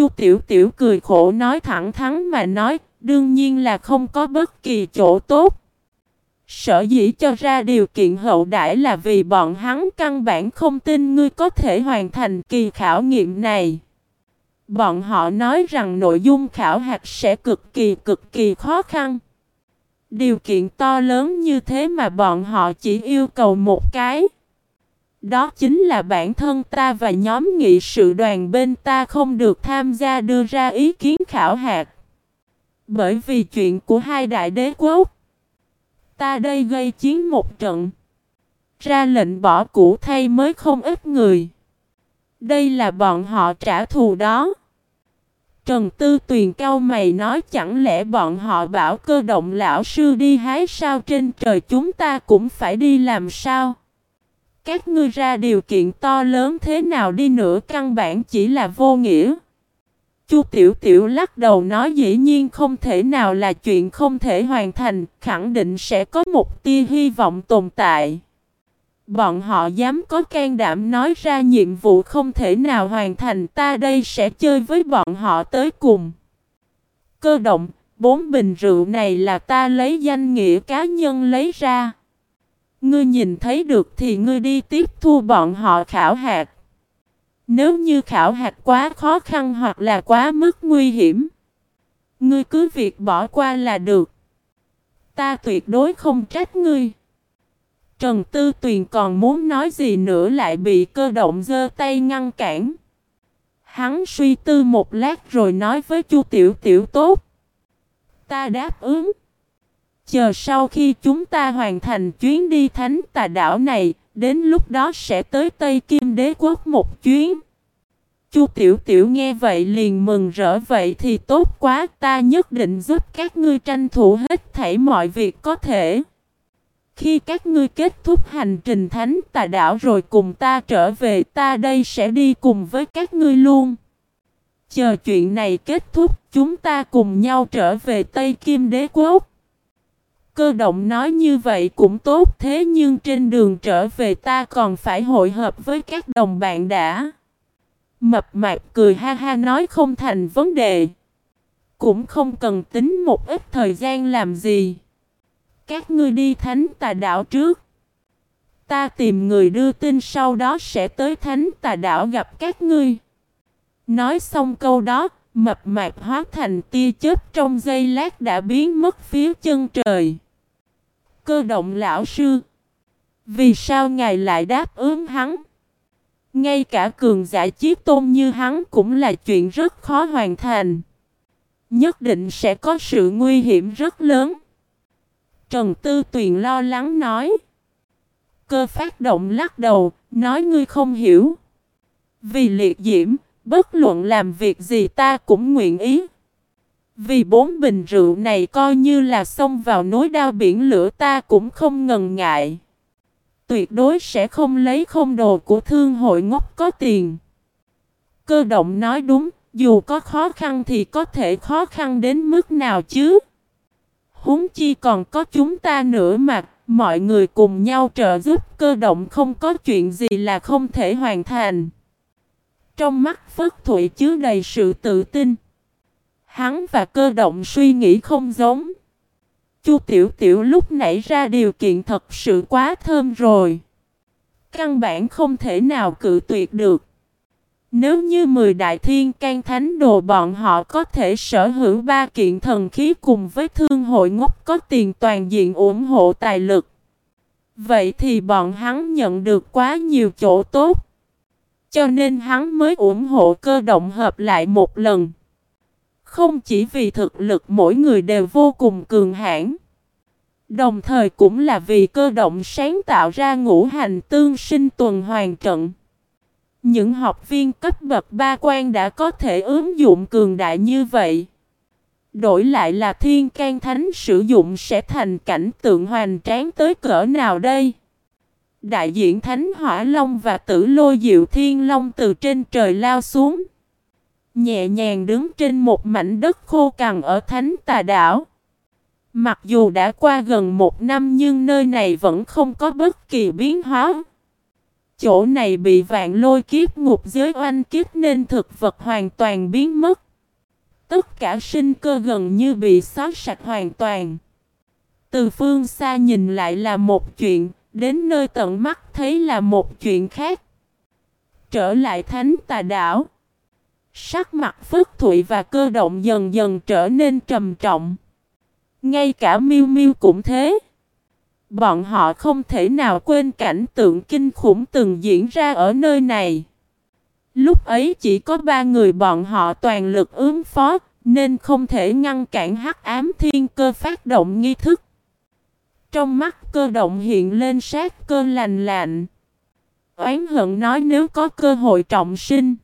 Chu Tiểu Tiểu cười khổ nói thẳng thắn mà nói, đương nhiên là không có bất kỳ chỗ tốt. Sở dĩ cho ra điều kiện hậu đãi là vì bọn hắn căn bản không tin ngươi có thể hoàn thành kỳ khảo nghiệm này. Bọn họ nói rằng nội dung khảo hạch sẽ cực kỳ cực kỳ khó khăn. Điều kiện to lớn như thế mà bọn họ chỉ yêu cầu một cái. Đó chính là bản thân ta và nhóm nghị sự đoàn bên ta không được tham gia đưa ra ý kiến khảo hạt. Bởi vì chuyện của hai đại đế quốc. Ta đây gây chiến một trận. Ra lệnh bỏ cũ thay mới không ít người. Đây là bọn họ trả thù đó. Trần Tư Tuyền cao mày nói chẳng lẽ bọn họ bảo cơ động lão sư đi hái sao trên trời chúng ta cũng phải đi làm sao? Các ngươi ra điều kiện to lớn thế nào đi nữa căn bản chỉ là vô nghĩa. Chu Tiểu Tiểu lắc đầu nói dĩ nhiên không thể nào là chuyện không thể hoàn thành, khẳng định sẽ có một tia hy vọng tồn tại. Bọn họ dám có can đảm nói ra nhiệm vụ không thể nào hoàn thành ta đây sẽ chơi với bọn họ tới cùng. Cơ động, bốn bình rượu này là ta lấy danh nghĩa cá nhân lấy ra. Ngươi nhìn thấy được thì ngươi đi tiếp thu bọn họ khảo hạt. Nếu như khảo hạt quá khó khăn hoặc là quá mức nguy hiểm, ngươi cứ việc bỏ qua là được. Ta tuyệt đối không trách ngươi. Trần Tư Tuyền còn muốn nói gì nữa lại bị cơ động giơ tay ngăn cản. Hắn suy tư một lát rồi nói với Chu Tiểu Tiểu tốt. Ta đáp ứng. Chờ sau khi chúng ta hoàn thành chuyến đi thánh tà đảo này, đến lúc đó sẽ tới Tây Kim Đế Quốc một chuyến. Chu Tiểu Tiểu nghe vậy liền mừng rỡ vậy thì tốt quá ta nhất định giúp các ngươi tranh thủ hết thảy mọi việc có thể. Khi các ngươi kết thúc hành trình thánh tà đảo rồi cùng ta trở về ta đây sẽ đi cùng với các ngươi luôn. Chờ chuyện này kết thúc chúng ta cùng nhau trở về Tây Kim Đế Quốc. Cơ động nói như vậy cũng tốt thế nhưng trên đường trở về ta còn phải hội hợp với các đồng bạn đã. Mập mạp cười ha ha nói không thành vấn đề. Cũng không cần tính một ít thời gian làm gì. Các ngươi đi thánh tà đảo trước. Ta tìm người đưa tin sau đó sẽ tới thánh tà đảo gặp các ngươi. Nói xong câu đó, mập mạp hóa thành tia chớp trong giây lát đã biến mất phía chân trời. Cơ động lão sư. Vì sao ngài lại đáp ứng hắn? Ngay cả cường giả chiếc tôn như hắn cũng là chuyện rất khó hoàn thành. Nhất định sẽ có sự nguy hiểm rất lớn. Trần Tư Tuyền lo lắng nói. Cơ phát động lắc đầu, nói ngươi không hiểu. Vì liệt diễm, bất luận làm việc gì ta cũng nguyện ý. Vì bốn bình rượu này coi như là xông vào nối đao biển lửa ta cũng không ngần ngại. Tuyệt đối sẽ không lấy không đồ của thương hội ngốc có tiền. Cơ động nói đúng, dù có khó khăn thì có thể khó khăn đến mức nào chứ. Húng chi còn có chúng ta nữa mà, mọi người cùng nhau trợ giúp cơ động không có chuyện gì là không thể hoàn thành. Trong mắt Phất Thụy chứa đầy sự tự tin. Hắn và cơ động suy nghĩ không giống. Chu Tiểu Tiểu lúc nãy ra điều kiện thật sự quá thơm rồi. Căn bản không thể nào cự tuyệt được. Nếu như 10 đại thiên can thánh đồ bọn họ có thể sở hữu ba kiện thần khí cùng với thương hội ngốc có tiền toàn diện ủng hộ tài lực. Vậy thì bọn hắn nhận được quá nhiều chỗ tốt. Cho nên hắn mới ủng hộ cơ động hợp lại một lần. Không chỉ vì thực lực mỗi người đều vô cùng cường hãn, Đồng thời cũng là vì cơ động sáng tạo ra ngũ hành tương sinh tuần hoàn trận. Những học viên cấp bậc ba quan đã có thể ứng dụng cường đại như vậy. Đổi lại là thiên can thánh sử dụng sẽ thành cảnh tượng hoành tráng tới cỡ nào đây? Đại diện Thánh Hỏa Long và Tử Lôi Diệu Thiên Long từ trên trời lao xuống. Nhẹ nhàng đứng trên một mảnh đất khô cằn ở Thánh Tà Đảo. Mặc dù đã qua gần một năm nhưng nơi này vẫn không có bất kỳ biến hóa. chỗ này bị vạn lôi kiếp ngục giới oanh kiếp nên thực vật hoàn toàn biến mất. Tất cả sinh cơ gần như bị xóa sạch hoàn toàn. Từ phương xa nhìn lại là một chuyện, đến nơi tận mắt thấy là một chuyện khác. Trở lại thánh tà đảo. Sắc mặt phức thụy và cơ động dần dần trở nên trầm trọng. Ngay cả miêu miêu cũng thế. Bọn họ không thể nào quên cảnh tượng kinh khủng từng diễn ra ở nơi này. Lúc ấy chỉ có ba người bọn họ toàn lực ứng phó, nên không thể ngăn cản hắc ám thiên cơ phát động nghi thức. Trong mắt cơ động hiện lên sát cơ lành lạnh. Oán hận nói nếu có cơ hội trọng sinh.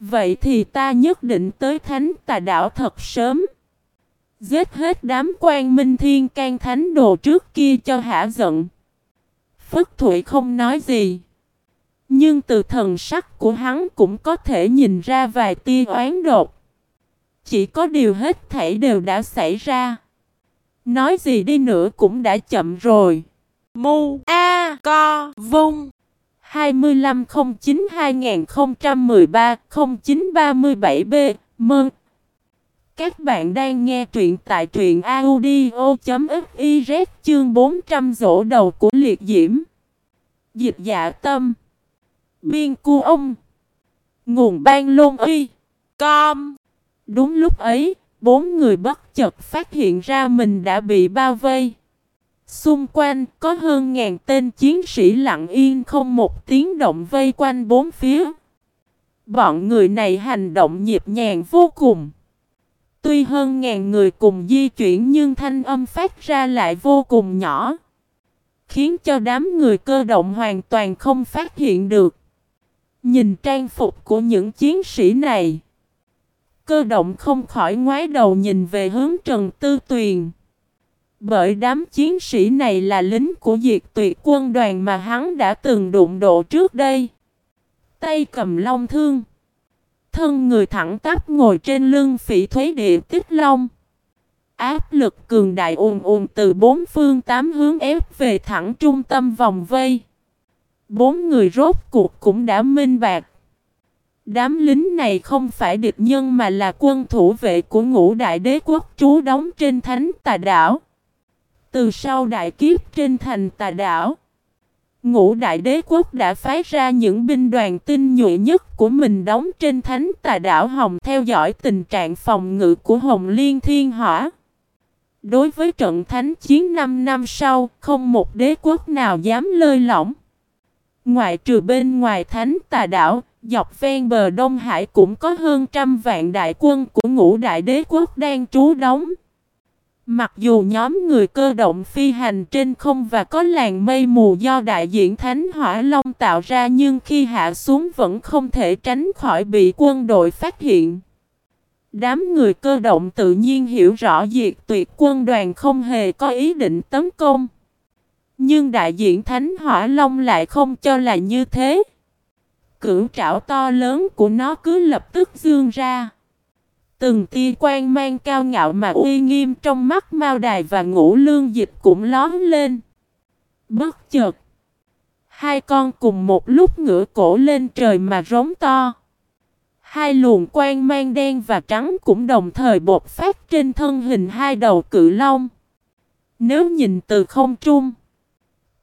Vậy thì ta nhất định tới thánh tà đảo thật sớm. Giết hết đám quan minh thiên can thánh đồ trước kia cho hả giận. Phất Thụy không nói gì. Nhưng từ thần sắc của hắn cũng có thể nhìn ra vài tia oán đột. Chỉ có điều hết thảy đều đã xảy ra. Nói gì đi nữa cũng đã chậm rồi. Mu A Co Vung 2509-2013-0937B Mơ Các bạn đang nghe truyện tại truyện audio.fiz chương 400 rổ đầu của liệt diễm. Dịch dạ tâm. Biên cu ông. Nguồn ban lôn y. Com. Đúng lúc ấy, bốn người bất chợt phát hiện ra mình đã bị bao vây. Xung quanh có hơn ngàn tên chiến sĩ lặng yên không một tiếng động vây quanh bốn phía. Bọn người này hành động nhịp nhàng vô cùng. Tuy hơn ngàn người cùng di chuyển nhưng thanh âm phát ra lại vô cùng nhỏ. Khiến cho đám người cơ động hoàn toàn không phát hiện được. Nhìn trang phục của những chiến sĩ này. Cơ động không khỏi ngoái đầu nhìn về hướng Trần Tư Tuyền. Bởi đám chiến sĩ này là lính của diệt tuyệt quân đoàn mà hắn đã từng đụng độ trước đây. Tay cầm long thương. Thân người thẳng tắp ngồi trên lưng phỉ thuế địa tích long. Áp lực cường đại ùn ùn từ bốn phương tám hướng ép về thẳng trung tâm vòng vây. Bốn người rốt cuộc cũng đã minh bạc. Đám lính này không phải địch nhân mà là quân thủ vệ của ngũ đại đế quốc trú đóng trên thánh tà đảo. Từ sau đại kiếp trên thành tà đảo, ngũ đại đế quốc đã phái ra những binh đoàn tinh nhuệ nhất của mình đóng trên thánh tà đảo Hồng theo dõi tình trạng phòng ngự của Hồng Liên Thiên Hỏa. Đối với trận thánh chiến 5 năm sau, không một đế quốc nào dám lơi lỏng. Ngoại trừ bên ngoài thánh tà đảo, dọc ven bờ Đông Hải cũng có hơn trăm vạn đại quân của ngũ đại đế quốc đang trú đóng. Mặc dù nhóm người cơ động phi hành trên không và có làn mây mù do đại diện Thánh Hỏa Long tạo ra nhưng khi hạ xuống vẫn không thể tránh khỏi bị quân đội phát hiện. Đám người cơ động tự nhiên hiểu rõ diệt tuyệt quân đoàn không hề có ý định tấn công. Nhưng đại diện Thánh Hỏa Long lại không cho là như thế. Cửu trảo to lớn của nó cứ lập tức dương ra. Từng tia quan mang cao ngạo mà uy nghiêm trong mắt Mao Đài và Ngũ Lương Dịch cũng lón lên. Bất chợt, hai con cùng một lúc ngửa cổ lên trời mà rống to. Hai luồng quan mang đen và trắng cũng đồng thời bột phát trên thân hình hai đầu cự long. Nếu nhìn từ không trung,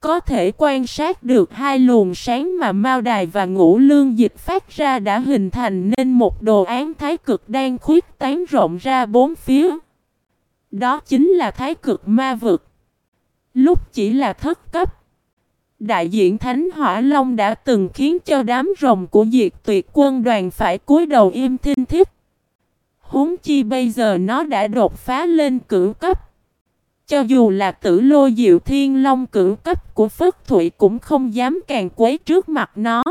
có thể quan sát được hai luồng sáng mà Mao Đài và Ngũ Lương Dịch phát ra đã hình thành nên một đồ án thái cực đang khuyết tán rộng ra bốn phía. Đó chính là thái cực ma vực. Lúc chỉ là thất cấp. Đại diện Thánh Hỏa Long đã từng khiến cho đám rồng của diệt tuyệt quân đoàn phải cúi đầu im thinh thiết. Huống chi bây giờ nó đã đột phá lên cửu cấp. Cho dù là tử lô diệu thiên long cử cấp của Phất Thụy cũng không dám càng quấy trước mặt nó.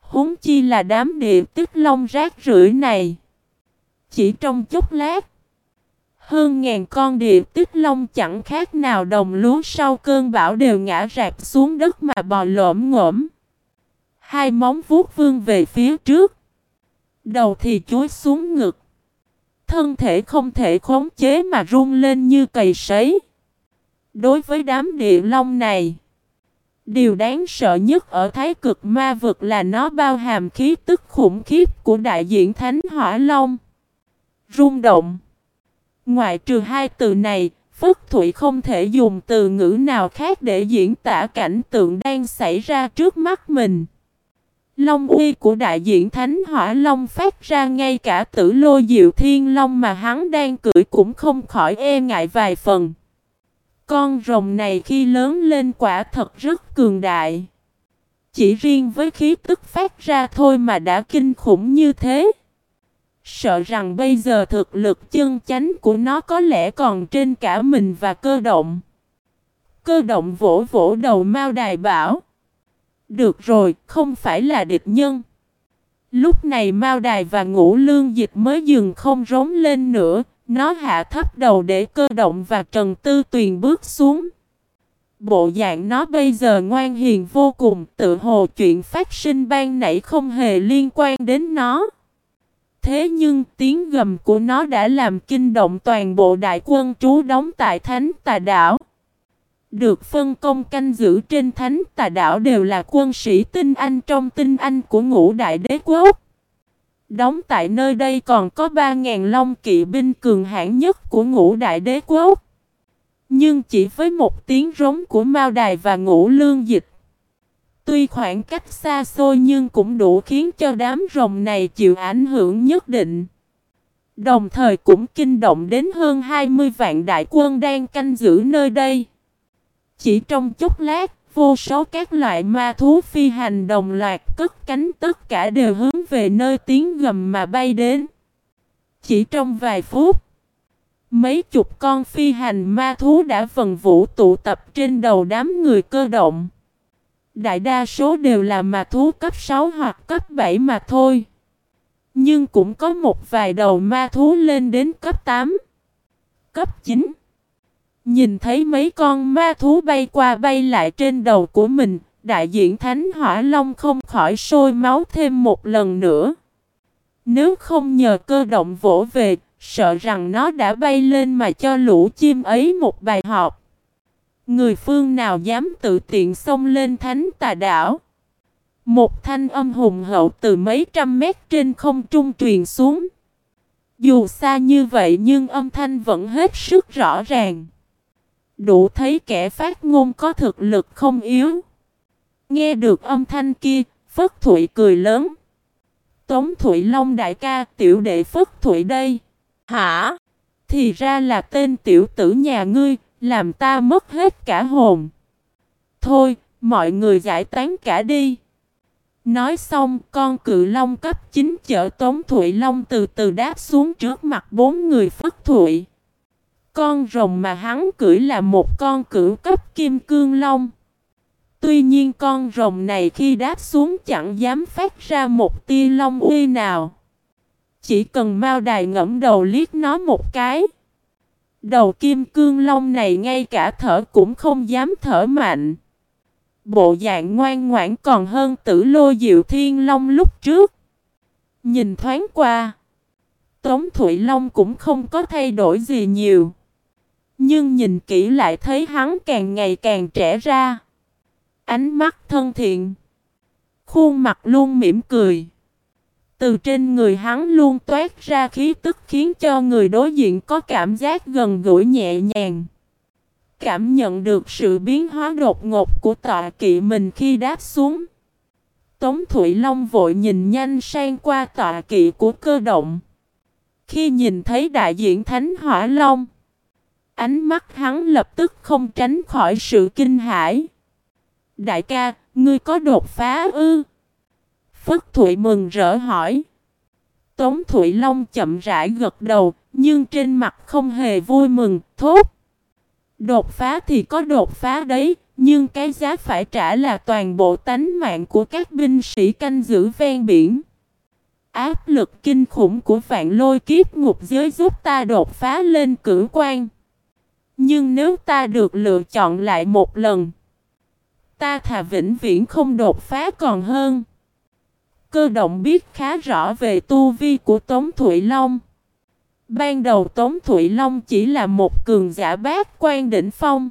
Húng chi là đám địa tức long rác rưởi này. Chỉ trong chốc lát, hơn ngàn con địa tức long chẳng khác nào đồng lúa sau cơn bão đều ngã rạp xuống đất mà bò lổm ngổm. Hai móng vuốt vương về phía trước. Đầu thì chuối xuống ngực. Thân thể không thể khống chế mà run lên như cầy sấy. Đối với đám địa long này, Điều đáng sợ nhất ở thái cực ma vực là nó bao hàm khí tức khủng khiếp của đại diện Thánh Hỏa Long. Rung động. Ngoại trừ hai từ này, Phất Thụy không thể dùng từ ngữ nào khác để diễn tả cảnh tượng đang xảy ra trước mắt mình. Long uy của đại diện Thánh Hỏa Long phát ra ngay cả tử lô diệu thiên long mà hắn đang cưỡi cũng không khỏi e ngại vài phần. Con rồng này khi lớn lên quả thật rất cường đại. Chỉ riêng với khí tức phát ra thôi mà đã kinh khủng như thế. Sợ rằng bây giờ thực lực chân chánh của nó có lẽ còn trên cả mình và cơ động. Cơ động vỗ vỗ đầu Mao Đài bảo. Được rồi, không phải là địch nhân. Lúc này Mao Đài và Ngũ Lương Dịch mới dừng không rống lên nữa, nó hạ thấp đầu để cơ động và Trần Tư Tuyền bước xuống. Bộ dạng nó bây giờ ngoan hiền vô cùng, tự hồ chuyện phát sinh ban nãy không hề liên quan đến nó. Thế nhưng tiếng gầm của nó đã làm kinh động toàn bộ đại quân trú đóng tại Thánh Tà Đảo. Được phân công canh giữ trên Thánh Tà Đảo đều là quân sĩ tinh anh trong tinh anh của ngũ đại đế quốc. Đóng tại nơi đây còn có 3.000 long kỵ binh cường hãn nhất của ngũ đại đế quốc. Nhưng chỉ với một tiếng rống của Mao Đài và ngũ lương dịch. Tuy khoảng cách xa xôi nhưng cũng đủ khiến cho đám rồng này chịu ảnh hưởng nhất định. Đồng thời cũng kinh động đến hơn 20 vạn đại quân đang canh giữ nơi đây. Chỉ trong chốc lát, Vô số các loại ma thú phi hành đồng loạt cất cánh tất cả đều hướng về nơi tiếng gầm mà bay đến. Chỉ trong vài phút, mấy chục con phi hành ma thú đã vần vũ tụ tập trên đầu đám người cơ động. Đại đa số đều là ma thú cấp 6 hoặc cấp 7 mà thôi. Nhưng cũng có một vài đầu ma thú lên đến cấp 8, cấp 9. Nhìn thấy mấy con ma thú bay qua bay lại trên đầu của mình, đại diện Thánh Hỏa Long không khỏi sôi máu thêm một lần nữa. Nếu không nhờ cơ động vỗ về, sợ rằng nó đã bay lên mà cho lũ chim ấy một bài học. Người phương nào dám tự tiện xông lên thánh tà đảo. Một thanh âm hùng hậu từ mấy trăm mét trên không trung truyền xuống. Dù xa như vậy nhưng âm thanh vẫn hết sức rõ ràng. Đủ thấy kẻ phát ngôn có thực lực không yếu. Nghe được âm thanh kia, Phất Thụy cười lớn. Tống Thụy Long đại ca, tiểu đệ Phất Thụy đây. Hả? Thì ra là tên tiểu tử nhà ngươi, làm ta mất hết cả hồn. Thôi, mọi người giải tán cả đi. Nói xong, con cự long cấp 9 chở Tống Thụy Long từ từ đáp xuống trước mặt bốn người Phất Thụy. Con rồng mà hắn cưỡi là một con cửu cấp kim cương long. Tuy nhiên con rồng này khi đáp xuống chẳng dám phát ra một tia long uy nào. Chỉ cần Mao Đài ngẫm đầu liếc nó một cái. Đầu kim cương long này ngay cả thở cũng không dám thở mạnh. Bộ dạng ngoan ngoãn còn hơn tử lô diệu thiên long lúc trước. Nhìn thoáng qua. Tống Thụy Long cũng không có thay đổi gì nhiều. Nhưng nhìn kỹ lại thấy hắn càng ngày càng trẻ ra. Ánh mắt thân thiện. Khuôn mặt luôn mỉm cười. Từ trên người hắn luôn toát ra khí tức khiến cho người đối diện có cảm giác gần gũi nhẹ nhàng. Cảm nhận được sự biến hóa đột ngột của tọa kỵ mình khi đáp xuống. Tống Thụy Long vội nhìn nhanh sang qua tọa kỵ của cơ động. Khi nhìn thấy đại diện Thánh Hỏa Long, Ánh mắt hắn lập tức không tránh khỏi sự kinh hãi. Đại ca, ngươi có đột phá ư? Phất Thụy mừng rỡ hỏi. Tống Thụy Long chậm rãi gật đầu, nhưng trên mặt không hề vui mừng, thốt. Đột phá thì có đột phá đấy, nhưng cái giá phải trả là toàn bộ tánh mạng của các binh sĩ canh giữ ven biển. Áp lực kinh khủng của vạn lôi kiếp ngục giới giúp ta đột phá lên cử quan. Nhưng nếu ta được lựa chọn lại một lần, ta thà vĩnh viễn không đột phá còn hơn. Cơ động biết khá rõ về tu vi của Tống Thụy Long. Ban đầu Tống Thụy Long chỉ là một cường giả bát quan đỉnh phong.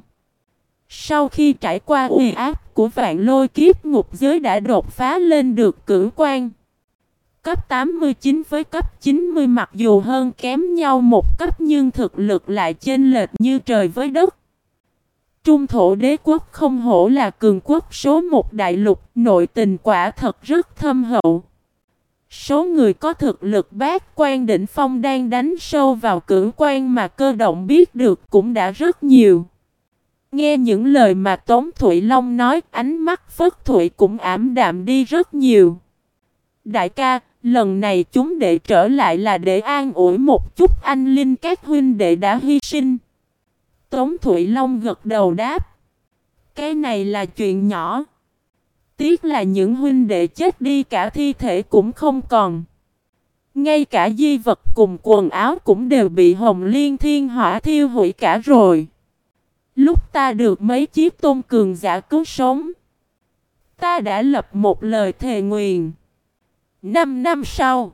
Sau khi trải qua uy áp của vạn lôi kiếp ngục giới đã đột phá lên được cử quan. Cấp 89 với cấp 90 mặc dù hơn kém nhau một cấp nhưng thực lực lại chênh lệch như trời với đất. Trung thổ đế quốc không hổ là cường quốc số một đại lục, nội tình quả thật rất thâm hậu. Số người có thực lực bát quan đỉnh phong đang đánh sâu vào cử quan mà cơ động biết được cũng đã rất nhiều. Nghe những lời mà Tống Thụy Long nói, ánh mắt Phất Thụy cũng ảm đạm đi rất nhiều. Đại ca, lần này chúng đệ trở lại là để an ủi một chút anh linh các huynh đệ đã hy sinh. Tống Thụy Long gật đầu đáp. Cái này là chuyện nhỏ. Tiếc là những huynh đệ chết đi cả thi thể cũng không còn. Ngay cả di vật cùng quần áo cũng đều bị hồng liên thiên hỏa thiêu hủy cả rồi. Lúc ta được mấy chiếc tôn cường giả cứu sống. Ta đã lập một lời thề nguyền. Năm năm sau.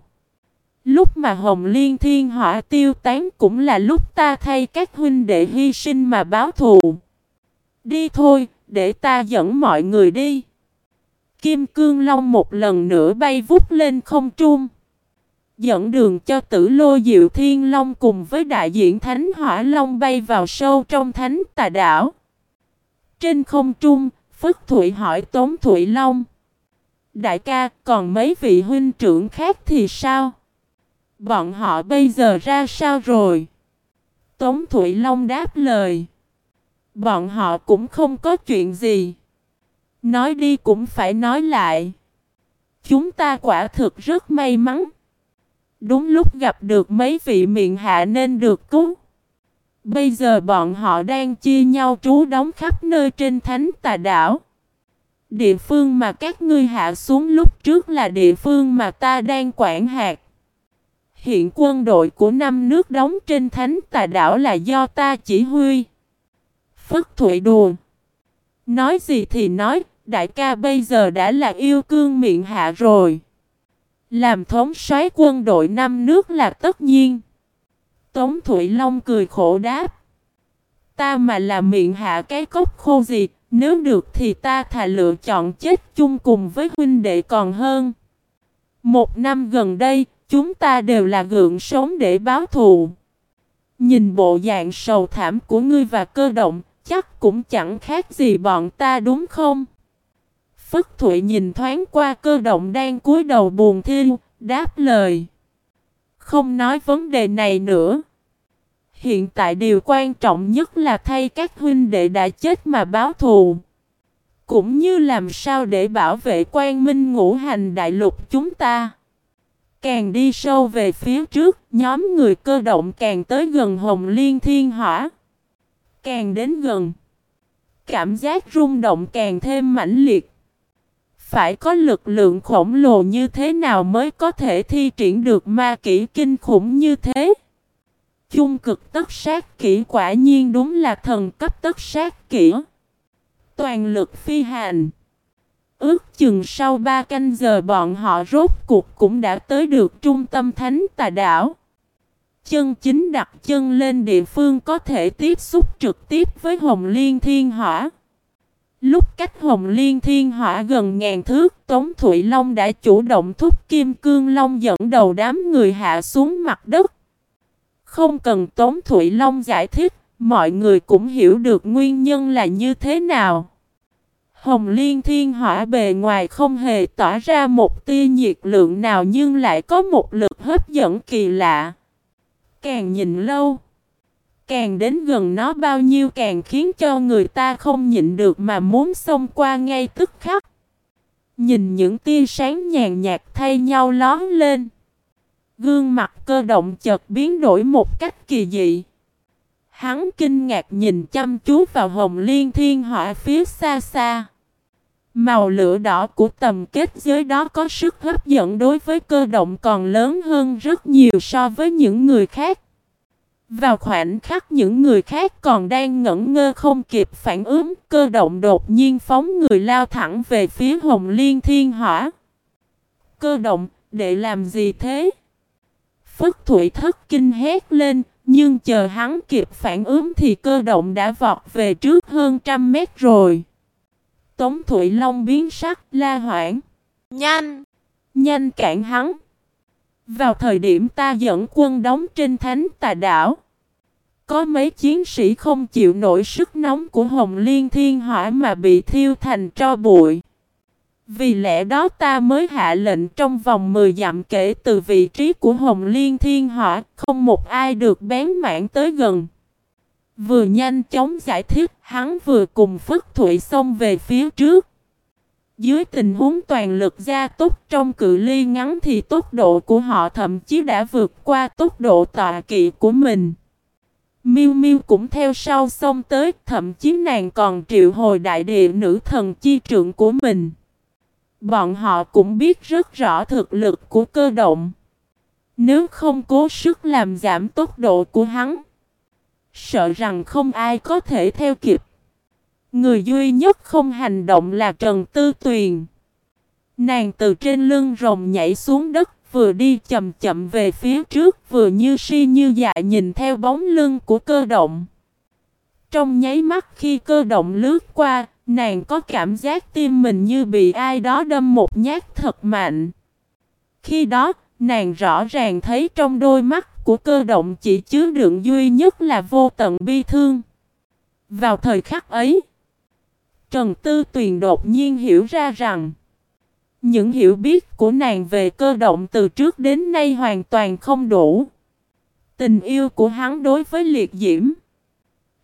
Lúc mà Hồng Liên Thiên Hỏa tiêu tán cũng là lúc ta thay các huynh đệ hy sinh mà báo thù. Đi thôi, để ta dẫn mọi người đi. Kim Cương Long một lần nữa bay vút lên không trung. Dẫn đường cho tử lô diệu thiên long cùng với đại diện thánh hỏa long bay vào sâu trong thánh tà đảo. Trên không trung, Phất Thụy hỏi Tống Thụy Long. Đại ca, còn mấy vị huynh trưởng khác thì sao? Bọn họ bây giờ ra sao rồi? Tống Thụy Long đáp lời. Bọn họ cũng không có chuyện gì. Nói đi cũng phải nói lại. Chúng ta quả thực rất may mắn. Đúng lúc gặp được mấy vị miệng hạ nên được cứu. Bây giờ bọn họ đang chia nhau trú đóng khắp nơi trên thánh tà đảo. Địa phương mà các ngươi hạ xuống lúc trước là địa phương mà ta đang quản hạt. Hiện quân đội của năm nước đóng trên thánh tà đảo là do ta chỉ huy. Phất Thụy đùa. Nói gì thì nói, đại ca bây giờ đã là yêu cương miệng hạ rồi. Làm thống soái quân đội năm nước là tất nhiên. Tống Thụy Long cười khổ đáp. Ta mà là miệng hạ cái cốc khô gì, nếu được thì ta thà lựa chọn chết chung cùng với huynh đệ còn hơn. Một năm gần đây, chúng ta đều là gượng sống để báo thù. Nhìn bộ dạng sầu thảm của ngươi và cơ động, chắc cũng chẳng khác gì bọn ta đúng không? Phất Thụy nhìn thoáng qua cơ động đang cúi đầu buồn thiêu, đáp lời. Không nói vấn đề này nữa. Hiện tại điều quan trọng nhất là thay các huynh đệ đã chết mà báo thù. Cũng như làm sao để bảo vệ quan minh ngũ hành đại lục chúng ta. Càng đi sâu về phía trước, nhóm người cơ động càng tới gần Hồng Liên Thiên Hỏa. Càng đến gần, cảm giác rung động càng thêm mãnh liệt. Phải có lực lượng khổng lồ như thế nào mới có thể thi triển được ma kỹ kinh khủng như thế? Chung cực tất sát kỹ quả nhiên đúng là thần cấp tất sát kỹ. Toàn lực phi hành. Ước chừng sau ba canh giờ bọn họ rốt cuộc cũng đã tới được trung tâm thánh tà đảo. Chân chính đặt chân lên địa phương có thể tiếp xúc trực tiếp với Hồng Liên Thiên Hỏa. Lúc cách Hồng Liên Thiên Hỏa gần ngàn thước, Tống Thụy Long đã chủ động thúc Kim Cương Long dẫn đầu đám người hạ xuống mặt đất. Không cần Tống Thụy Long giải thích, mọi người cũng hiểu được nguyên nhân là như thế nào. Hồng Liên Thiên Hỏa bề ngoài không hề tỏa ra một tia nhiệt lượng nào nhưng lại có một lực hấp dẫn kỳ lạ. Càng nhìn lâu, càng đến gần nó bao nhiêu càng khiến cho người ta không nhịn được mà muốn xông qua ngay tức khắc. Nhìn những tia sáng nhàn nhạt thay nhau lón lên. Gương mặt cơ động chợt biến đổi một cách kỳ dị. Hắn kinh ngạc nhìn chăm chú vào hồng liên thiên hỏa phía xa xa. Màu lửa đỏ của tầm kết giới đó có sức hấp dẫn đối với cơ động còn lớn hơn rất nhiều so với những người khác. Vào khoảnh khắc những người khác còn đang ngẩn ngơ không kịp phản ứng, cơ động đột nhiên phóng người lao thẳng về phía hồng liên thiên hỏa. Cơ động, để làm gì thế? Phất Thụy thất kinh hét lên, nhưng chờ hắn kịp phản ứng thì cơ động đã vọt về trước hơn trăm mét rồi. Tống Thụy Long biến sắc la hoảng. Nhanh! Nhanh cản hắn! Vào thời điểm ta dẫn quân đóng trên thánh tà đảo. Có mấy chiến sĩ không chịu nổi sức nóng của Hồng Liên Thiên Hỏa mà bị thiêu thành tro bụi. Vì lẽ đó ta mới hạ lệnh trong vòng 10 dặm kể từ vị trí của Hồng Liên Thiên Hỏa, không một ai được bén mảng tới gần. Vừa nhanh chóng giải thích, hắn vừa cùng Phất Thụy xông về phía trước. Dưới tình huống toàn lực gia tốc trong cự ly ngắn thì tốc độ của họ thậm chí đã vượt qua tốc độ tọa kỵ của mình. Miu Miu cũng theo sau xông tới, thậm chí nàng còn triệu hồi đại địa nữ thần chi trượng của mình. Bọn họ cũng biết rất rõ thực lực của cơ động. Nếu không cố sức làm giảm tốc độ của hắn, sợ rằng không ai có thể theo kịp. Người duy nhất không hành động là Trần Tư Tuyền. Nàng từ trên lưng rồng nhảy xuống đất, vừa đi chậm chậm về phía trước, vừa như si như dạ nhìn theo bóng lưng của cơ động. Trong nháy mắt khi cơ động lướt qua, nàng có cảm giác tim mình như bị ai đó đâm một nhát thật mạnh. Khi đó, nàng rõ ràng thấy trong đôi mắt của cơ động chỉ chứa đựng duy nhất là vô tận bi thương. Vào thời khắc ấy, Trần Tư Tuyền đột nhiên hiểu ra rằng những hiểu biết của nàng về cơ động từ trước đến nay hoàn toàn không đủ. Tình yêu của hắn đối với liệt diễm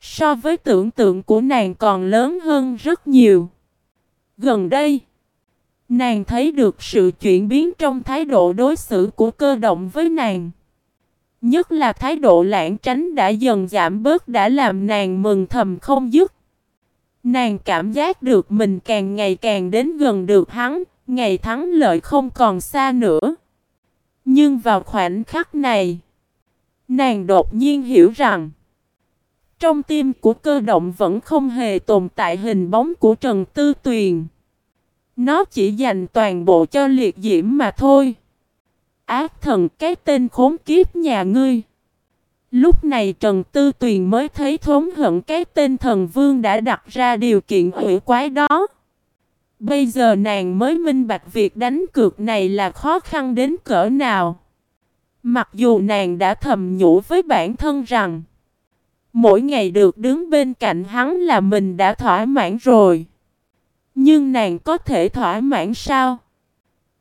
so với tưởng tượng của nàng còn lớn hơn rất nhiều. Gần đây, nàng thấy được sự chuyển biến trong thái độ đối xử của cơ động với nàng. Nhất là thái độ lãng tránh đã dần giảm bớt đã làm nàng mừng thầm không dứt. Nàng cảm giác được mình càng ngày càng đến gần được hắn, ngày thắng lợi không còn xa nữa. Nhưng vào khoảnh khắc này, nàng đột nhiên hiểu rằng, trong tim của cơ động vẫn không hề tồn tại hình bóng của Trần Tư Tuyền. Nó chỉ dành toàn bộ cho liệt diễm mà thôi. Ác thần, cái tên khốn kiếp nhà ngươi. Lúc này Trần Tư Tuyền mới thấy thốn hận cái tên thần vương đã đặt ra điều kiện hủy quái đó. Bây giờ nàng mới minh bạch việc đánh cược này là khó khăn đến cỡ nào. Mặc dù nàng đã thầm nhủ với bản thân rằng Mỗi ngày được đứng bên cạnh hắn là mình đã thỏa mãn rồi. Nhưng nàng có thể thỏa mãn sao?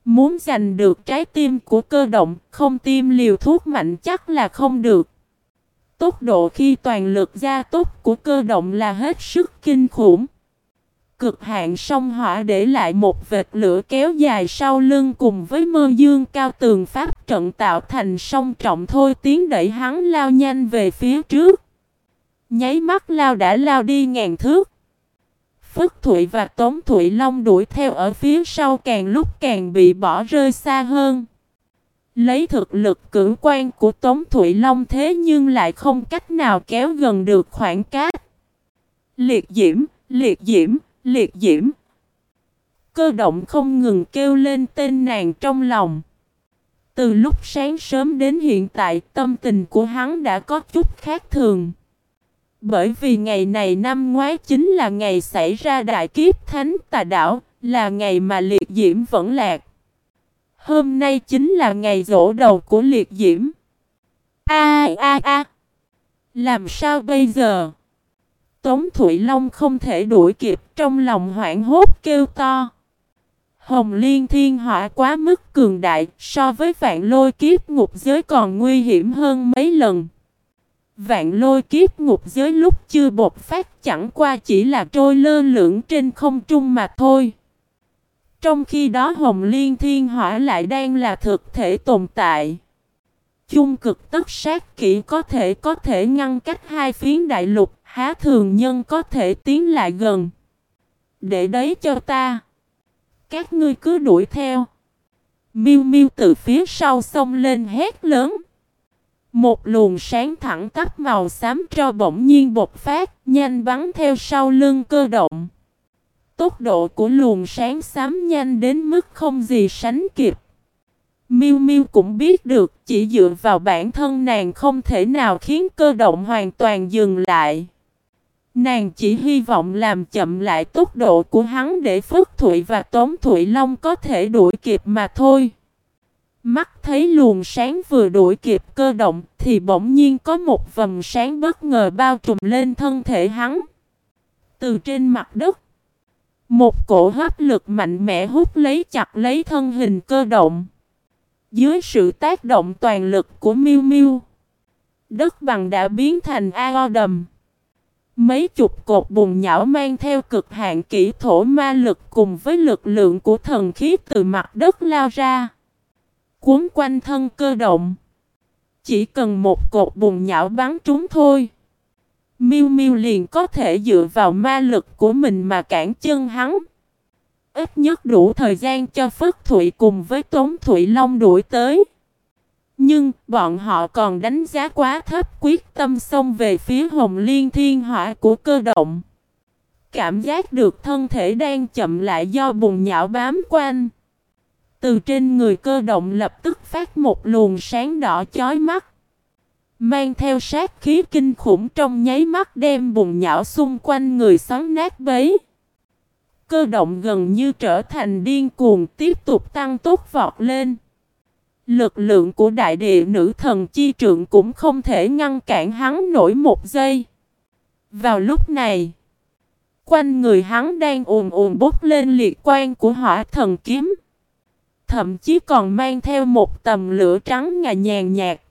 Muốn giành được trái tim của cơ động, không tiêm liều thuốc mạnh chắc là không được. Tốc độ khi toàn lực gia tốc của cơ động là hết sức kinh khủng. Cực hạn sông hỏa để lại một vệt lửa kéo dài sau lưng cùng với mơ dương cao tường pháp trận tạo thành sông trọng thôi tiến đẩy hắn lao nhanh về phía trước. Nháy mắt lao đã lao đi ngàn thước. Phất Thụy và Tống Thụy Long đuổi theo ở phía sau càng lúc càng bị bỏ rơi xa hơn. Lấy thực lực cử quan của Tống Thụy Long thế nhưng lại không cách nào kéo gần được khoảng cách. Liệt diễm, liệt diễm, liệt diễm. Cơ động không ngừng kêu lên tên nàng trong lòng. Từ lúc sáng sớm đến hiện tại tâm tình của hắn đã có chút khác thường. Bởi vì ngày này năm ngoái chính là ngày xảy ra đại kiếp thánh tà đảo, là ngày mà liệt diễm vẫn lạc. Hôm nay chính là ngày rỗ đầu của liệt diễm. A a a! Làm sao bây giờ? Tống Thụy Long không thể đuổi kịp trong lòng hoảng hốt kêu to. Hồng Liên Thiên Hỏa quá mức cường đại so với vạn lôi kiếp ngục giới còn nguy hiểm hơn mấy lần. Vạn lôi kiếp ngục giới lúc chưa bột phát chẳng qua chỉ là trôi lơ lửng trên không trung mà thôi. Trong khi đó Hồng Liên Thiên Hỏa lại đang là thực thể tồn tại. Chung cực tất sát kỹ có thể có thể ngăn cách hai phiến đại lục, há thường nhân có thể tiến lại gần. Để đấy cho ta. Các ngươi cứ đuổi theo. Miu Miu từ phía sau xông lên hét lớn. Một luồng sáng thẳng tắp màu xám cho bỗng nhiên bột phát, nhanh bắn theo sau lưng cơ động. Tốc độ của luồng sáng xám nhanh đến mức không gì sánh kịp. Miu Miu cũng biết được, chỉ dựa vào bản thân nàng không thể nào khiến cơ động hoàn toàn dừng lại. Nàng chỉ hy vọng làm chậm lại tốc độ của hắn để Phước Thụy và Tống Thụy Long có thể đuổi kịp mà thôi. Mắt thấy luồng sáng vừa đuổi kịp cơ động thì bỗng nhiên có một vầng sáng bất ngờ bao trùm lên thân thể hắn. Từ trên mặt đất, một cổ hấp lực mạnh mẽ hút lấy chặt lấy thân hình cơ động. Dưới sự tác động toàn lực của Miu Miu, đất bằng đã biến thành ao đầm. Mấy chục cột bùn nhão mang theo cực hạn kỹ thổ ma lực cùng với lực lượng của thần khí từ mặt đất lao ra. Cuốn quanh thân cơ động. Chỉ cần một cột bùn nhão bắn trúng thôi. Miu Miu liền có thể dựa vào ma lực của mình mà cản chân hắn. Ít nhất đủ thời gian cho Phất Thụy cùng với Tống Thụy Long đuổi tới. Nhưng, bọn họ còn đánh giá quá thấp quyết tâm xông về phía hồng liên thiên hỏa của cơ động. Cảm giác được thân thể đang chậm lại do bùn nhão bám quanh. Từ trên người cơ động lập tức phát một luồng sáng đỏ chói mắt. Mang theo sát khí kinh khủng trong nháy mắt đem bùn nhão xung quanh người xoắn nát bấy. Cơ động gần như trở thành điên cuồng tiếp tục tăng tốc vọt lên. Lực lượng của đại địa nữ thần chi trượng cũng không thể ngăn cản hắn nổi một giây. Vào lúc này, quanh người hắn đang ồn ồn bốc lên liệt quan của hỏa thần kiếm. Thậm chí còn mang theo một tầm lửa trắng ngà nhàn nhạt.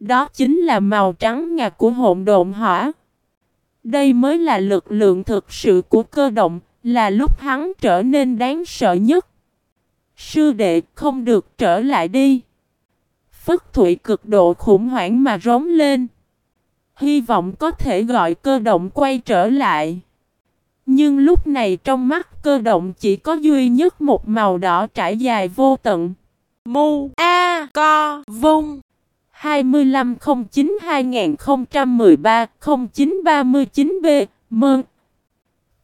Đó chính là màu trắng ngà của hỗn độn hỏa. Đây mới là lực lượng thực sự của cơ động, là lúc hắn trở nên đáng sợ nhất. Sư đệ không được trở lại đi. Phất Thụy cực độ khủng hoảng mà rống lên. Hy vọng có thể gọi cơ động quay trở lại. Nhưng lúc này trong mắt cơ động chỉ có duy nhất một màu đỏ trải dài vô tận. Mu A Co Vung. 2509-2013-0939B Mơn.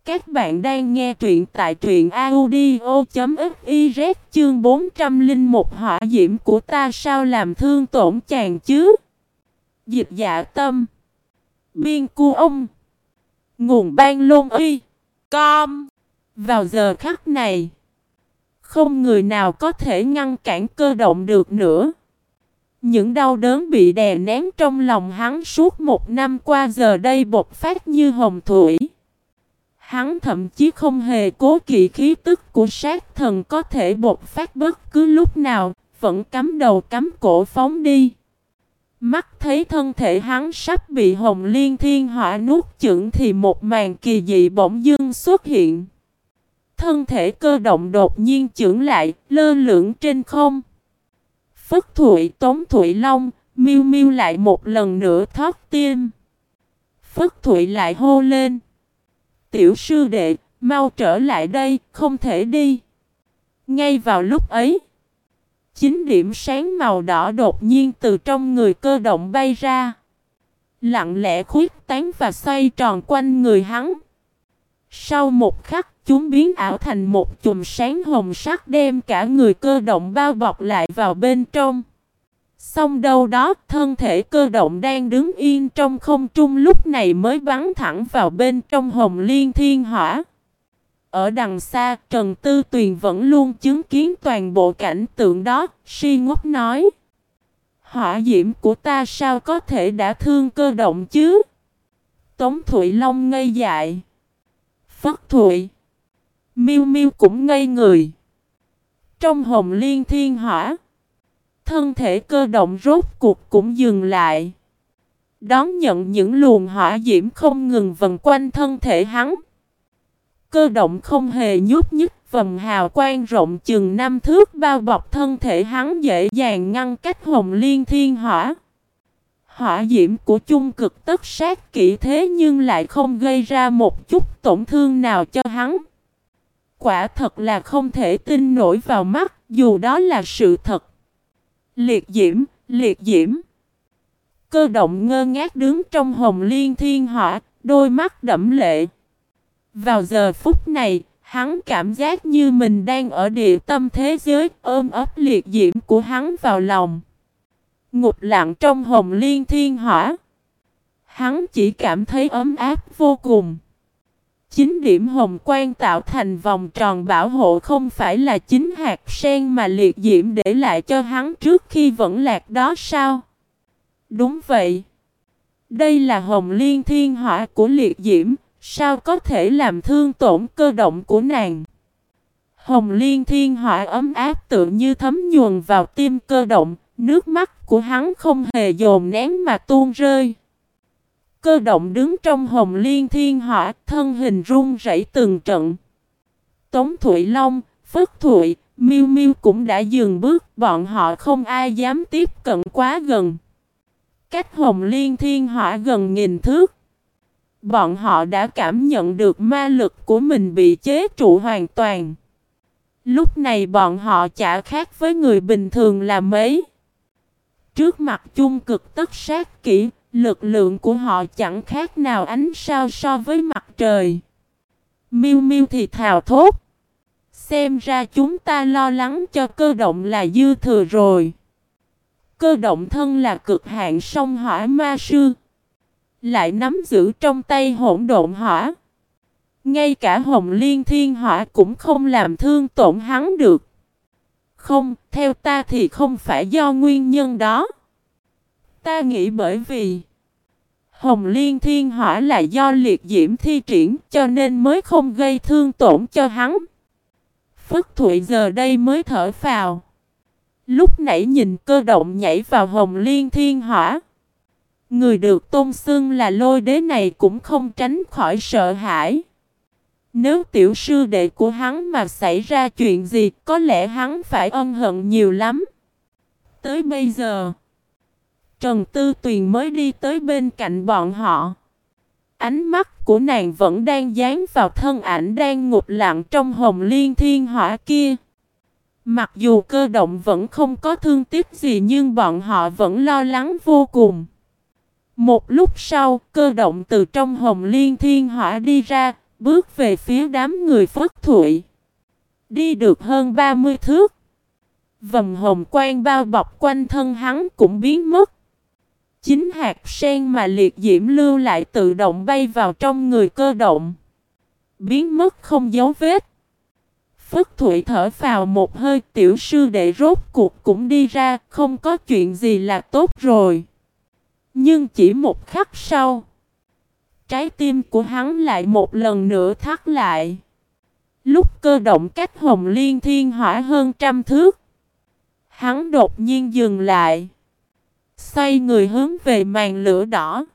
Các bạn đang nghe truyện tại truyện audio.fiz chương 401 hỏa diễm của ta sao làm thương tổn chàng chứ? Dịch dạ tâm. Biên cu ông. Nguồn ban lôn y. Com. Vào giờ khắc này Không người nào có thể ngăn cản cơ động được nữa. Những đau đớn bị đè nén trong lòng hắn suốt một năm qua giờ đây bột phát như hồng thủy. Hắn thậm chí không hề cố kỵ khí tức của sát thần có thể bột phát bất cứ lúc nào, vẫn cắm đầu cắm cổ phóng đi. Mắt thấy thân thể hắn sắp bị hồng liên thiên hỏa nuốt chửng thì một màn kỳ dị bỗng dưng xuất hiện. Thân thể cơ động đột nhiên chưởng lại, lơ lửng trên không. Phất Thụy Tống Thụy Long, miêu miêu lại một lần nữa thoát tim. Phất Thụy lại hô lên. Tiểu sư đệ, mau trở lại đây, không thể đi. Ngay vào lúc ấy, chín điểm sáng màu đỏ đột nhiên từ trong người cơ động bay ra. Lặng lẽ khuyết tán và xoay tròn quanh người hắn. Sau một khắc, chúng biến ảo thành một chùm sáng hồng sắc đem cả người cơ động bao bọc lại vào bên trong. Xong đâu đó, thân thể cơ động đang đứng yên trong không trung lúc này mới bắn thẳng vào bên trong hồng liên thiên hỏa. Ở đằng xa, Trần Tư Tuyền vẫn luôn chứng kiến toàn bộ cảnh tượng đó, si ngốc nói. Hỏa diễm của ta sao có thể đã thương cơ động chứ? Tống Thụy Long ngây dại. Phất Thụy. miu miu cũng ngây người. Trong hồng liên thiên hỏa. Thân thể cơ động rốt cuộc cũng dừng lại. Đón nhận những luồng hỏa diễm không ngừng vần quanh thân thể hắn. Cơ động không hề nhúc nhích vầng hào quang rộng chừng năm thước bao bọc thân thể hắn dễ dàng ngăn cách hồng liên thiên hỏa. Hỏa diễm của chung cực tất sát kỹ thế nhưng lại không gây ra một chút tổn thương nào cho hắn. Quả thật là không thể tin nổi vào mắt dù đó là sự thật. Liệt diễm, liệt diễm. Cơ động ngơ ngác đứng trong hồng liên thiên hỏa, đôi mắt đẫm lệ. Vào giờ phút này, hắn cảm giác như mình đang ở địa tâm thế giới, ôm ấp liệt diễm của hắn vào lòng. Ngục lặng trong hồng liên thiên hỏa. Hắn chỉ cảm thấy ấm áp vô cùng. Chính điểm hồng quang tạo thành vòng tròn bảo hộ không phải là chính hạt sen mà liệt diễm để lại cho hắn trước khi vẫn lạc đó sao? Đúng vậy. Đây là hồng liên thiên hỏa của liệt diễm, sao có thể làm thương tổn cơ động của nàng? Hồng liên thiên hỏa ấm áp tự như thấm nhuần vào tim cơ động, nước mắt của hắn không hề dồn nén mà tuôn rơi. Cơ động đứng trong hồng liên thiên hỏa, thân hình run rẩy từng trận. Tống Thụy Long, Phất Thụy, Miêu Miêu cũng đã dừng bước, bọn họ không ai dám tiếp cận quá gần. Cách hồng liên thiên hỏa gần nghìn thước. Bọn họ đã cảm nhận được ma lực của mình bị chế trụ hoàn toàn. Lúc này bọn họ chả khác với người bình thường là mấy. Trước mặt chung cực tất sát kỹ, lực lượng của họ chẳng khác nào ánh sao so với mặt trời. Miu Miu thì thào thốt. Xem ra chúng ta lo lắng cho cơ động là dư thừa rồi. Cơ động thân là cực hạn sông hỏa ma sư. Lại nắm giữ trong tay hỗn độn hỏa. Ngay cả hồng liên thiên hỏa cũng không làm thương tổn hắn được. Không, theo ta thì không phải do nguyên nhân đó. Ta nghĩ bởi vì Hồng liên thiên hỏa là do liệt diễm thi triển cho nên mới không gây thương tổn cho hắn. Phất Thụy giờ đây mới thở phào. Lúc nãy nhìn cơ động nhảy vào hồng liên thiên hỏa. Người được tôn xưng là lôi đế này cũng không tránh khỏi sợ hãi. Nếu tiểu sư đệ của hắn mà xảy ra chuyện gì, có lẽ hắn phải ân hận nhiều lắm. Tới bây giờ, Trần Tư Tuyền mới đi tới bên cạnh bọn họ. Ánh mắt của nàng vẫn đang dán vào thân ảnh đang ngụp lặng trong hồng liên thiên hỏa kia. Mặc dù cơ động vẫn không có thương tích gì nhưng bọn họ vẫn lo lắng vô cùng. Một lúc sau, cơ động từ trong hồng liên thiên hỏa đi ra, bước về phía đám người phất thụy. Đi được hơn 30 thước. Vầm hồng quang bao bọc quanh thân hắn cũng biến mất. Chính hạt sen mà liệt diễm lưu lại tự động bay vào trong người cơ động. Biến mất không dấu vết. Phất Thụy thở vào một hơi tiểu sư đệ rốt cuộc cũng đi ra, không có chuyện gì là tốt rồi. Nhưng chỉ một khắc sau, trái tim của hắn lại một lần nữa thắt lại. Lúc cơ động cách hồng liên thiên hỏa hơn trăm thước, hắn đột nhiên dừng lại. Xoay người hướng về màn lửa đỏ.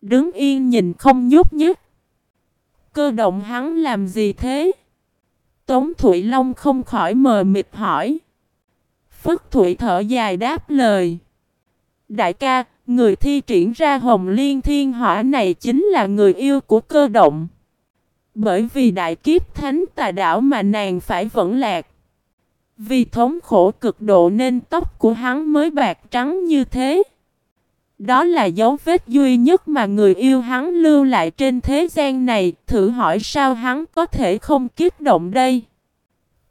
Đứng yên nhìn không nhúc nhích. Cơ động hắn làm gì thế? Tống Thụy Long không khỏi mờ mịt hỏi. Phất Thụy thở dài đáp lời. Đại ca, người thi triển ra hồng liên thiên hỏa này chính là người yêu của cơ động. Bởi vì đại kiếp thánh tà đảo mà nàng phải vẫn lạc. Vì thống khổ cực độ nên tóc của hắn mới bạc trắng như thế. Đó là dấu vết duy nhất mà người yêu hắn lưu lại trên thế gian này. Thử hỏi sao hắn có thể không kiếp động đây?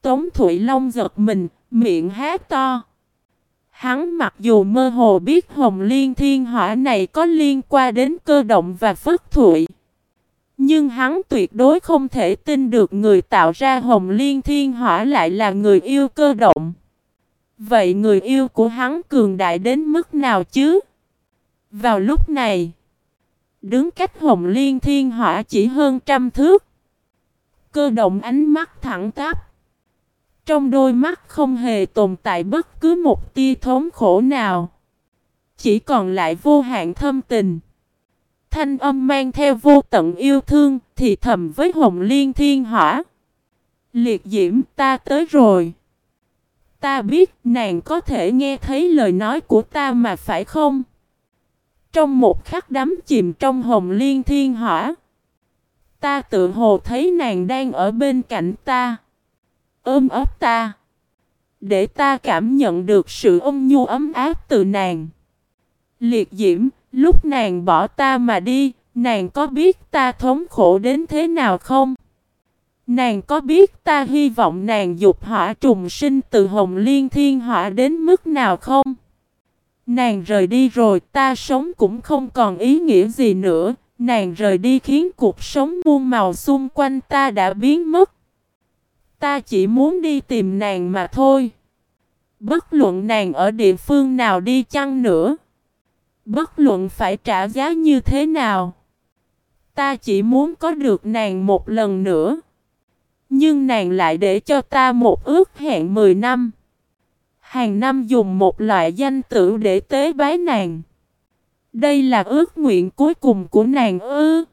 Tống Thụy Long giật mình, miệng há to. Hắn mặc dù mơ hồ biết Hồng Liên Thiên Hỏa này có liên quan đến cơ động và phất thụy. Nhưng hắn tuyệt đối không thể tin được người tạo ra Hồng Liên Thiên Hỏa lại là người yêu cơ động. Vậy người yêu của hắn cường đại đến mức nào chứ? Vào lúc này, đứng cách Hồng Liên Thiên Hỏa chỉ hơn trăm thước. Cơ động ánh mắt thẳng tắp. Trong đôi mắt không hề tồn tại bất cứ một tia thống khổ nào. Chỉ còn lại vô hạn thâm tình. Thanh âm mang theo vô tận yêu thương thì thầm với hồng liên thiên hỏa. Liệt diễm, ta tới rồi. Ta biết nàng có thể nghe thấy lời nói của ta mà phải không? Trong một khắc đắm chìm trong hồng liên thiên hỏa. Ta tự hồ thấy nàng đang ở bên cạnh ta. Ôm ấp ta. Để ta cảm nhận được sự ôm nhu ấm áp từ nàng. Liệt diễm, lúc nàng bỏ ta mà đi, nàng có biết ta thống khổ đến thế nào không? Nàng có biết ta hy vọng nàng dục hỏa trùng sinh từ hồng liên thiên hỏa đến mức nào không? Nàng rời đi rồi, ta sống cũng không còn ý nghĩa gì nữa. Nàng rời đi khiến cuộc sống muôn màu xung quanh ta đã biến mất. Ta chỉ muốn đi tìm nàng mà thôi. Bất luận nàng ở địa phương nào đi chăng nữa. Bất luận phải trả giá như thế nào. Ta chỉ muốn có được nàng một lần nữa. Nhưng nàng lại để cho ta một ước hẹn 10 năm. Hàng năm dùng một loại danh tử để tế bái nàng. Đây là ước nguyện cuối cùng của nàng ư.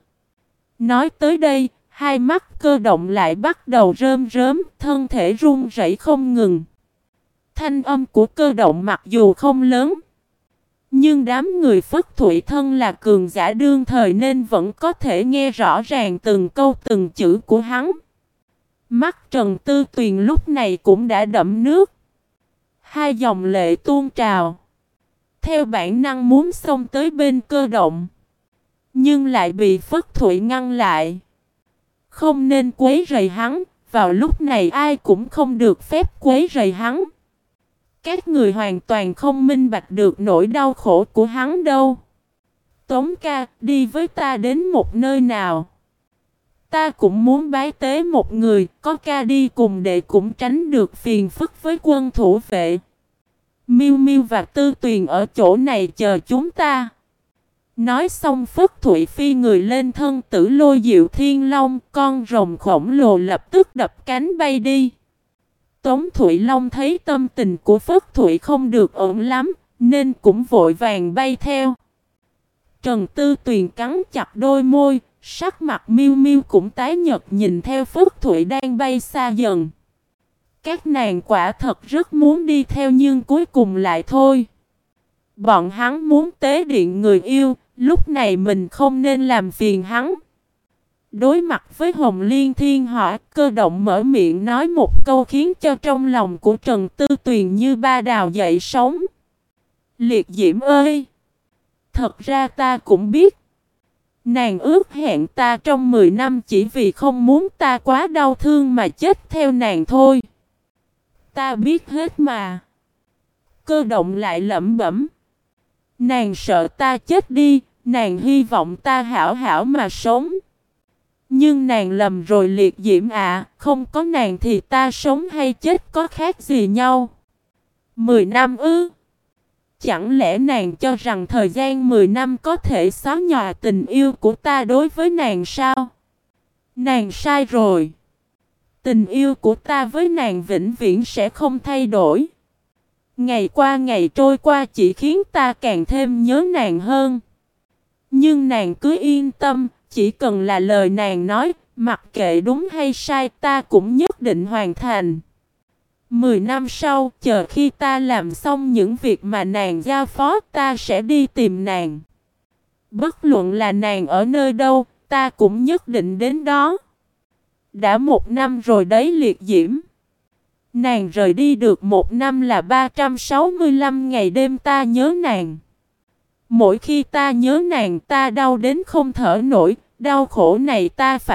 Nói tới đây, hai mắt cơ động lại bắt đầu rơm rớm, thân thể run rẩy không ngừng. Thanh âm của cơ động mặc dù không lớn, nhưng đám người phất thủy thân là cường giả đương thời nên vẫn có thể nghe rõ ràng từng câu từng chữ của hắn. Mắt Trần Tư Tuyền lúc này cũng đã đẫm nước. Hai dòng lệ tuôn trào. Theo bản năng muốn xông tới bên cơ động. Nhưng lại bị Phất Thụy ngăn lại. Không nên quấy rầy hắn. Vào lúc này ai cũng không được phép quấy rầy hắn. Các người hoàn toàn không minh bạch được nỗi đau khổ của hắn đâu. Tống ca, đi với ta đến một nơi nào. Ta cũng muốn bái tế một người, có ca đi cùng để cũng tránh được phiền phức với quân thủ vệ. Miu Miu và Tư Tuyền ở chỗ này chờ chúng ta. Nói xong Phất Thụy Phi người lên thân tử lôi diệu thiên long, con rồng khổng lồ lập tức đập cánh bay đi. Tống Thụy Long thấy tâm tình của Phất Thụy không được ổn lắm, nên cũng vội vàng bay theo. Trần Tư Tuyền cắn chặt đôi môi, sắc mặt miêu miêu cũng tái nhật nhìn theo Phất Thụy đang bay xa dần. Các nàng quả thật rất muốn đi theo nhưng cuối cùng lại thôi. Bọn hắn muốn tế điện người yêu, lúc này mình không nên làm phiền hắn. Đối mặt với Hồng Liên Thiên Hỏa, cơ động mở miệng nói một câu khiến cho trong lòng của Trần Tư Tuyền như ba đào dậy sống. Liệt Diễm ơi! Thật ra ta cũng biết. Nàng ước hẹn ta trong 10 năm chỉ vì không muốn ta quá đau thương mà chết theo nàng thôi. Ta biết hết mà. Cơ động lại lẩm bẩm. Nàng sợ ta chết đi, nàng hy vọng ta hảo hảo mà sống. Nhưng nàng lầm rồi liệt diễm ạ, không có nàng thì ta sống hay chết có khác gì nhau. Mười năm ư? Chẳng lẽ nàng cho rằng thời gian mười năm có thể xóa nhòa tình yêu của ta đối với nàng sao? Nàng sai rồi. Tình yêu của ta với nàng vĩnh viễn sẽ không thay đổi. Ngày qua ngày trôi qua chỉ khiến ta càng thêm nhớ nàng hơn. Nhưng nàng cứ yên tâm, chỉ cần là lời nàng nói, mặc kệ đúng hay sai ta cũng nhất định hoàn thành. Mười năm sau, chờ khi ta làm xong những việc mà nàng giao phó, ta sẽ đi tìm nàng. Bất luận là nàng ở nơi đâu, ta cũng nhất định đến đó. Đã một năm rồi đấy liệt diễm. Nàng rời đi được một năm là 365 ngày đêm ta nhớ nàng. Mỗi khi ta nhớ nàng ta đau đến không thở nổi, đau khổ này ta phải